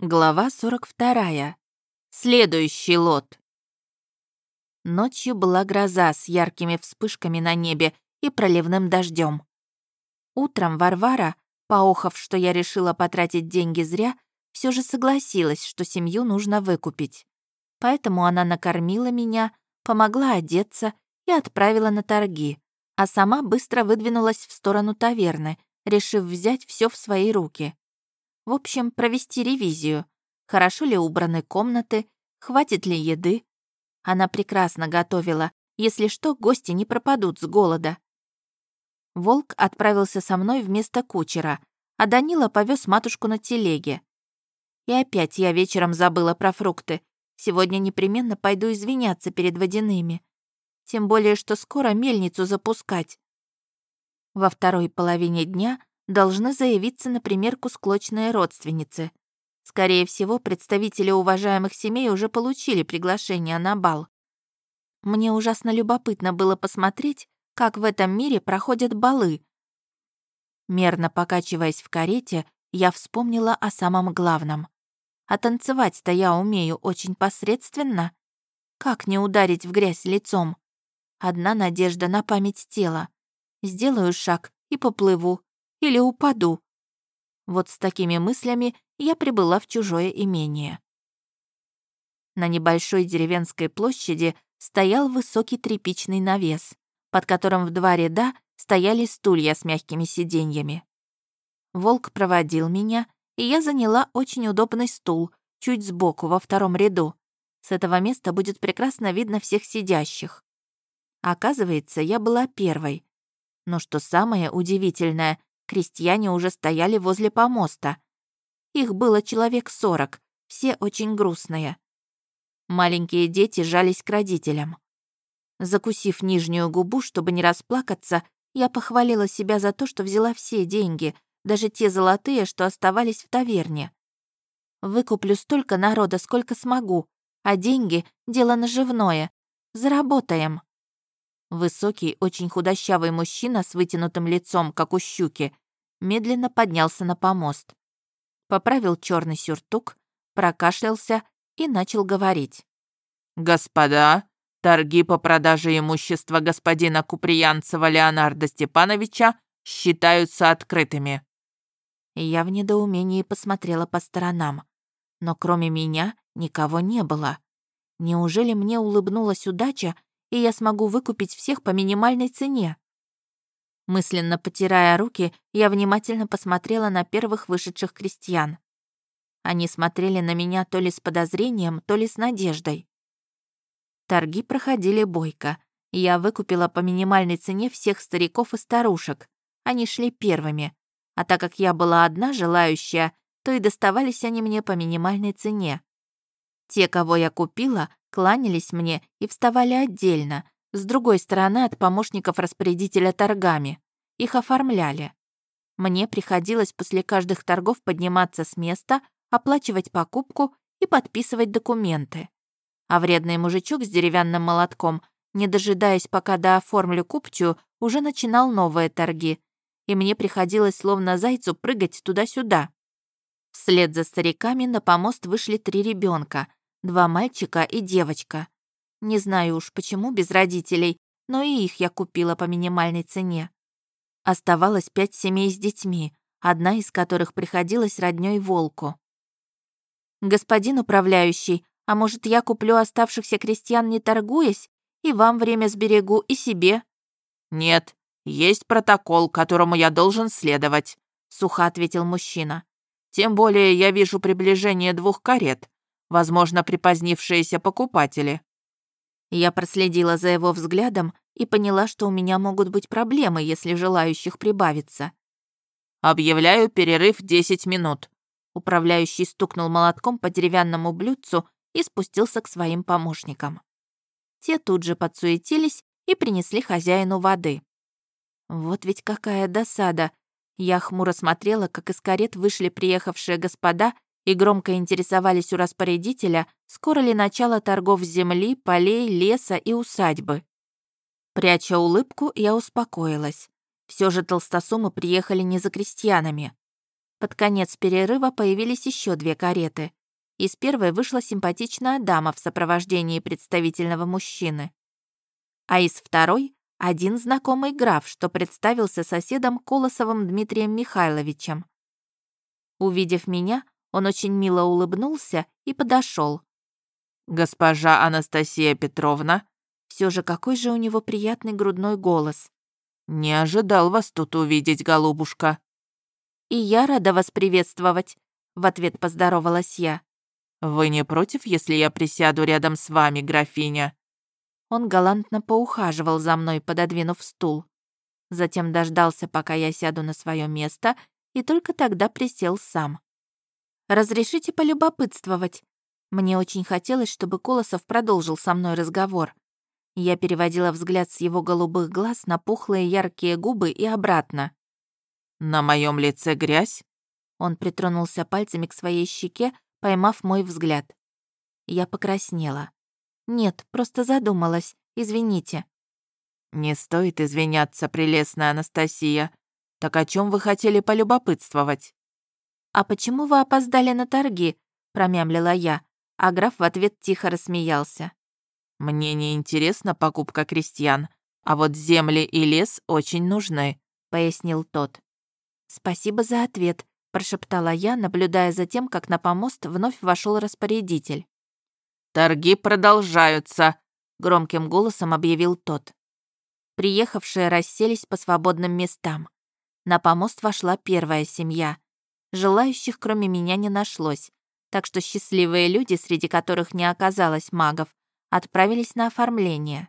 Глава 42. Следующий лот. Ночью была гроза с яркими вспышками на небе и проливным дождем. Утром Варвара, поохав, что я решила потратить деньги зря, все же согласилась, что семью нужно выкупить. Поэтому она накормила меня, помогла одеться и отправила на торги, а сама быстро выдвинулась в сторону таверны, решив взять все в свои руки. В общем, провести ревизию. Хорошо ли убраны комнаты, хватит ли еды. Она прекрасно готовила. Если что, гости не пропадут с голода. Волк отправился со мной вместо кучера, а Данила повез матушку на телеге. И опять я вечером забыла про фрукты. Сегодня непременно пойду извиняться перед водяными. Тем более, что скоро мельницу запускать. Во второй половине дня должны заявиться на примерку склочные родственницы. Скорее всего, представители уважаемых семей уже получили приглашение на бал. Мне ужасно любопытно было посмотреть, как в этом мире проходят балы. Мерно покачиваясь в карете, я вспомнила о самом главном. А танцевать-то я умею очень посредственно. Как не ударить в грязь лицом? Одна надежда на память тела. Сделаю шаг и поплыву, или упаду. Вот с такими мыслями я прибыла в чужое имение. На небольшой деревенской площади стоял высокий тряпичный навес, под которым в два ряда стояли стулья с мягкими сиденьями. Волк проводил меня, и я заняла очень удобный стул, чуть сбоку, во втором ряду. С этого места будет прекрасно видно всех сидящих. Оказывается, я была первой. Но что самое удивительное, крестьяне уже стояли возле помоста. Их было человек сорок, все очень грустные. Маленькие дети жались к родителям. Закусив нижнюю губу, чтобы не расплакаться, я похвалила себя за то, что взяла все деньги, даже те золотые, что оставались в таверне. Выкуплю столько народа, сколько смогу, а деньги — дело наживное. Заработаем. Высокий, очень худощавый мужчина с вытянутым лицом, как у щуки, медленно поднялся на помост. Поправил черный сюртук, прокашлялся и начал говорить. «Господа, торги по продаже имущества господина Куприянцева Леонарда Степановича считаются открытыми». Я в недоумении посмотрела по сторонам. Но кроме меня никого не было. Неужели мне улыбнулась удача, и я смогу выкупить всех по минимальной цене. Мысленно потирая руки, я внимательно посмотрела на первых вышедших крестьян. Они смотрели на меня то ли с подозрением, то ли с надеждой. Торги проходили бойко. Я выкупила по минимальной цене всех стариков и старушек. Они шли первыми. А так как я была одна желающая, то и доставались они мне по минимальной цене. Те, кого я купила, кланялись мне и вставали отдельно, с другой стороны от помощников распорядителя торгами. Их оформляли. Мне приходилось после каждых торгов подниматься с места, оплачивать покупку и подписывать документы. А вредный мужичок с деревянным молотком, не дожидаясь, пока дооформлю купчую, уже начинал новые торги, и мне приходилось словно зайцу прыгать туда-сюда. Вслед за стариками на помост вышли три ребенка, Два мальчика и девочка. Не знаю уж почему без родителей, но и их я купила по минимальной цене. Оставалось пять семей с детьми, одна из которых приходилась роднёй волку. «Господин управляющий, а может, я куплю оставшихся крестьян, не торгуясь, и вам время сберегу, и себе?» «Нет, есть протокол, которому я должен следовать», — сухо ответил мужчина. «Тем более я вижу приближение двух карет возможно, припозднившиеся покупатели. Я проследила за его взглядом и поняла, что у меня могут быть проблемы, если желающих прибавится. «Объявляю перерыв 10 минут». Управляющий стукнул молотком по деревянному блюдцу и спустился к своим помощникам. Те тут же подсуетились и принесли хозяину воды. Вот ведь какая досада. Я хмуро смотрела, как из карет вышли приехавшие господа и громко интересовались у распорядителя, скоро ли начало торгов земли, полей, леса и усадьбы. Пряча улыбку, я успокоилась. Все же толстосумы приехали не за крестьянами. Под конец перерыва появились еще две кареты. Из первой вышла симпатичная дама в сопровождении представительного мужчины. А из второй — один знакомый граф, что представился соседом Колосовым Дмитрием Михайловичем. Увидев меня, он очень мило улыбнулся и подошел. «Госпожа Анастасия Петровна?» Все же какой же у него приятный грудной голос. «Не ожидал вас тут увидеть, голубушка». «И я рада вас приветствовать», — в ответ поздоровалась я. «Вы не против, если я присяду рядом с вами, графиня?» Он галантно поухаживал за мной, пододвинув стул. Затем дождался, пока я сяду на свое место, и только тогда присел сам. «Разрешите полюбопытствовать?» Мне очень хотелось, чтобы Колосов продолжил со мной разговор. Я переводила взгляд с его голубых глаз на пухлые яркие губы и обратно. «На моем лице грязь?» Он притронулся пальцами к своей щеке, поймав мой взгляд. Я покраснела. «Нет, просто задумалась. Извините». «Не стоит извиняться, прелестная Анастасия. Так о чем вы хотели полюбопытствовать?» «А почему вы опоздали на торги?» — промямлила я, а граф в ответ тихо рассмеялся. «Мне не интересна покупка крестьян, а вот земли и лес очень нужны», — пояснил тот. «Спасибо за ответ», — прошептала я, наблюдая за тем, как на помост вновь вошел распорядитель. «Торги продолжаются», — громким голосом объявил тот. Приехавшие расселись по свободным местам. На помост вошла первая семья. Желающих, кроме меня, не нашлось, так что счастливые люди, среди которых не оказалось магов, отправились на оформление.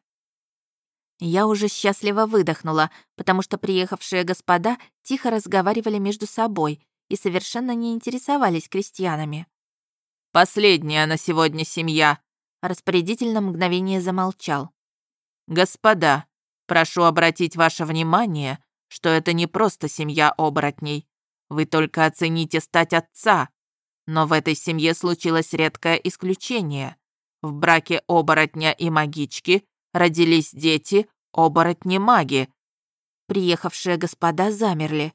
Я уже счастливо выдохнула, потому что приехавшие господа тихо разговаривали между собой и совершенно не интересовались крестьянами. «Последняя на сегодня семья», — распорядитель на мгновение замолчал. «Господа, прошу обратить ваше внимание, что это не просто семья оборотней. Вы только оцените стать отца. Но в этой семье случилось редкое исключение. В браке оборотня и магички родились дети оборотни-маги. Приехавшие господа замерли.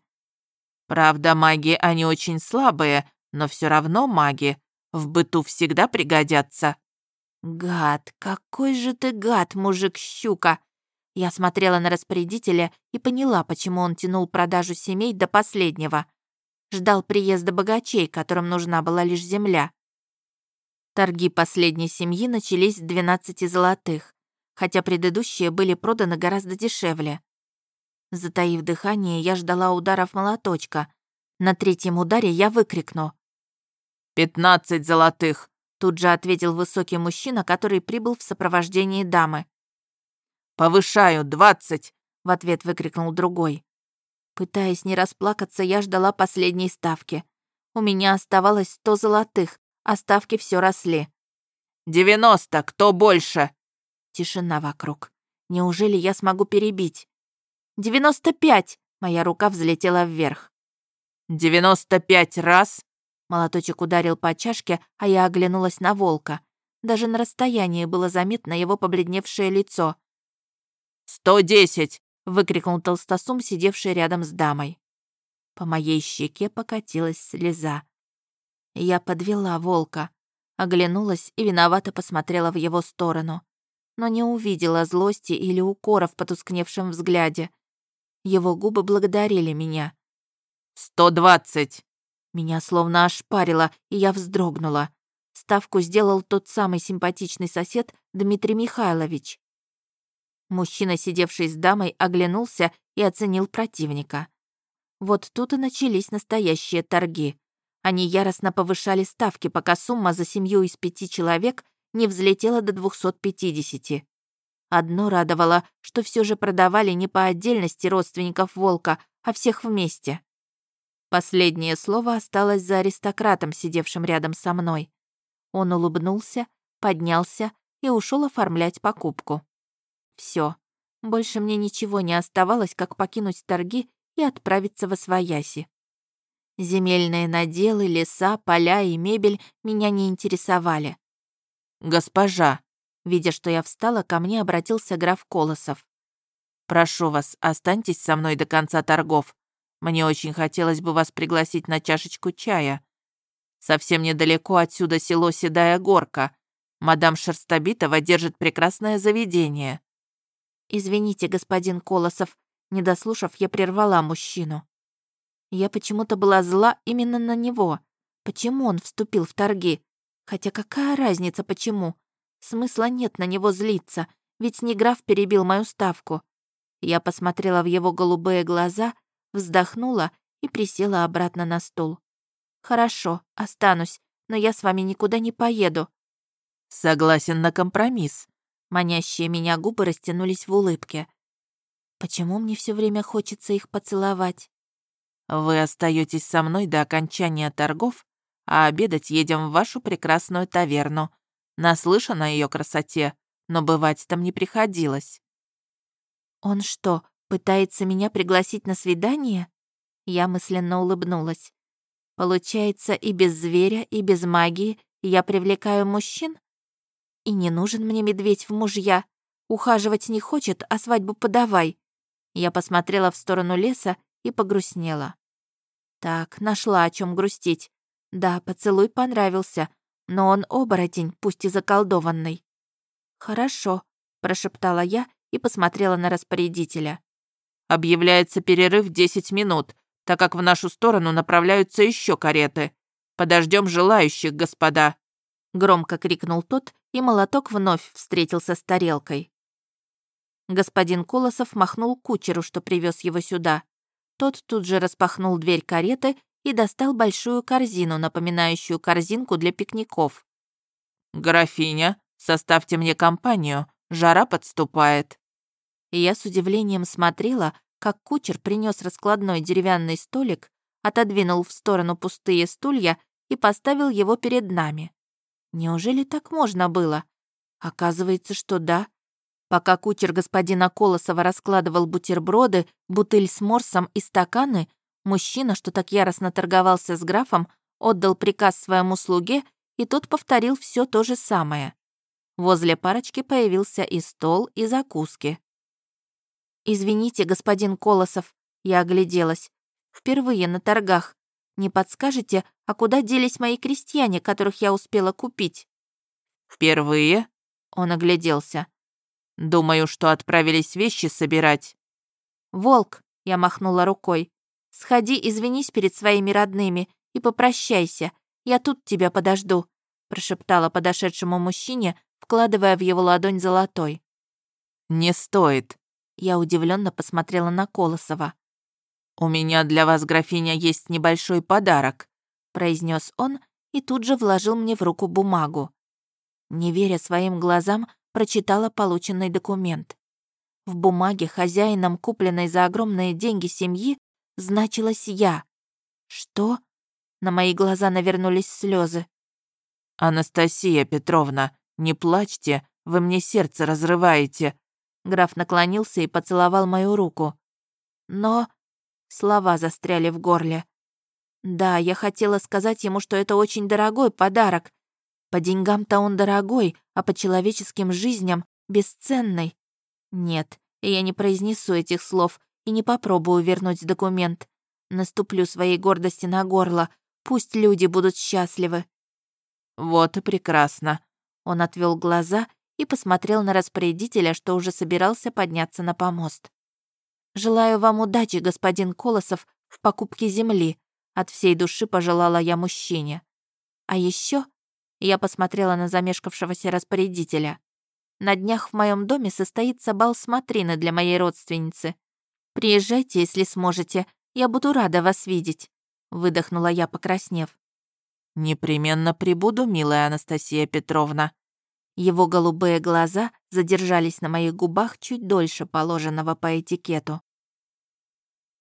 Правда, маги они очень слабые, но все равно маги. В быту всегда пригодятся. Гад, какой же ты гад, мужик-щука! Я смотрела на распорядителя и поняла, почему он тянул продажу семей до последнего. Ждал приезда богачей, которым нужна была лишь земля. Торги последней семьи начались с 12 золотых, хотя предыдущие были проданы гораздо дешевле. Затаив дыхание, я ждала ударов молоточка. На третьем ударе я выкрикну. «Пятнадцать золотых!» Тут же ответил высокий мужчина, который прибыл в сопровождении дамы. «Повышаю, двадцать!» — в ответ выкрикнул другой. Пытаясь не расплакаться, я ждала последней ставки. У меня оставалось сто золотых, а ставки все росли. «Девяносто! Кто больше?» Тишина вокруг. Неужели я смогу перебить? «Девяносто пять!» Моя рука взлетела вверх. «Девяносто пять раз!» Молоточек ударил по чашке, а я оглянулась на волка. Даже на расстоянии было заметно его побледневшее лицо. «Сто десять!» — выкрикнул толстосум, сидевший рядом с дамой. По моей щеке покатилась слеза. Я подвела волка, оглянулась и виновато посмотрела в его сторону, но не увидела злости или укора в потускневшем взгляде. Его губы благодарили меня. «Сто двадцать!» Меня словно ошпарило, и я вздрогнула. Ставку сделал тот самый симпатичный сосед Дмитрий Михайлович. Мужчина, сидевший с дамой, оглянулся и оценил противника. Вот тут и начались настоящие торги. Они яростно повышали ставки, пока сумма за семью из пяти человек не взлетела до 250. Одно радовало, что все же продавали не по отдельности родственников волка, а всех вместе. Последнее слово осталось за аристократом, сидевшим рядом со мной. Он улыбнулся, поднялся и ушел оформлять покупку. Все, больше мне ничего не оставалось, как покинуть торги и отправиться во свояси. Земельные наделы, леса, поля и мебель меня не интересовали. «Госпожа!» Видя, что я встала, ко мне обратился граф Колосов. «Прошу вас, останьтесь со мной до конца торгов. Мне очень хотелось бы вас пригласить на чашечку чая. Совсем недалеко отсюда село Седая Горка. Мадам Шерстобитова держит прекрасное заведение». «Извините, господин Колосов», не дослушав, я прервала мужчину. Я почему-то была зла именно на него. Почему он вступил в торги? Хотя какая разница, почему? Смысла нет на него злиться, ведь не граф перебил мою ставку. Я посмотрела в его голубые глаза, вздохнула и присела обратно на стул. «Хорошо, останусь, но я с вами никуда не поеду». «Согласен на компромисс». Манящие меня губы растянулись в улыбке. Почему мне все время хочется их поцеловать? Вы остаетесь со мной до окончания торгов, а обедать едем в вашу прекрасную таверну. Наслышан о ее красоте, но бывать там не приходилось. Он что, пытается меня пригласить на свидание? Я мысленно улыбнулась. Получается, и без зверя, и без магии я привлекаю мужчин? И не нужен мне медведь в мужья. Ухаживать не хочет, а свадьбу подавай. Я посмотрела в сторону леса и погрустнела. Так, нашла о чем грустить. Да, поцелуй понравился, но он оборотень, пусть и заколдованный. «Хорошо», — прошептала я и посмотрела на распорядителя. «Объявляется перерыв 10 минут, так как в нашу сторону направляются еще кареты. Подождем желающих, господа!» Громко крикнул тот, и молоток вновь встретился с тарелкой. Господин Колосов махнул кучеру, что привез его сюда. Тот тут же распахнул дверь кареты и достал большую корзину, напоминающую корзинку для пикников. «Графиня, составьте мне компанию, жара подступает». И я с удивлением смотрела, как кучер принес раскладной деревянный столик, отодвинул в сторону пустые стулья и поставил его перед нами. Неужели так можно было? Оказывается, что да. Пока кучер господина Колосова раскладывал бутерброды, бутыль с морсом и стаканы, мужчина, что так яростно торговался с графом, отдал приказ своему слуге, и тот повторил все то же самое. Возле парочки появился и стол, и закуски. «Извините, господин Колосов», — я огляделась. «Впервые на торгах. Не подскажете, а куда делись мои крестьяне, которых я успела купить?» «Впервые?» — он огляделся. Думаю, что отправились вещи собирать». «Волк», — я махнула рукой, — «сходи, извинись перед своими родными и попрощайся. Я тут тебя подожду», — прошептала подошедшему мужчине, вкладывая в его ладонь золотой. «Не стоит», — я удивленно посмотрела на Колосова. «У меня для вас, графиня, есть небольшой подарок», — произнес он и тут же вложил мне в руку бумагу. Не веря своим глазам, прочитала полученный документ. В бумаге хозяином, купленной за огромные деньги семьи, значилась я. Что? На мои глаза навернулись слезы. «Анастасия Петровна, не плачьте, вы мне сердце разрываете». Граф наклонился и поцеловал мою руку. Но слова застряли в горле. Да, я хотела сказать ему, что это очень дорогой подарок, по деньгам-то он дорогой, а по человеческим жизням бесценный. Нет, я не произнесу этих слов и не попробую вернуть документ. Наступлю своей гордости на горло. Пусть люди будут счастливы. Вот и прекрасно. Он отвел глаза и посмотрел на распорядителя, что уже собирался подняться на помост. «Желаю вам удачи, господин Колосов, в покупке земли», от всей души пожелала я мужчине. А еще я посмотрела на замешкавшегося распорядителя. На днях в моем доме состоится бал смотрины для моей родственницы. Приезжайте, если сможете. Я буду рада вас видеть», — выдохнула я, покраснев. «Непременно прибуду, милая Анастасия Петровна». Его голубые глаза задержались на моих губах чуть дольше положенного по этикету.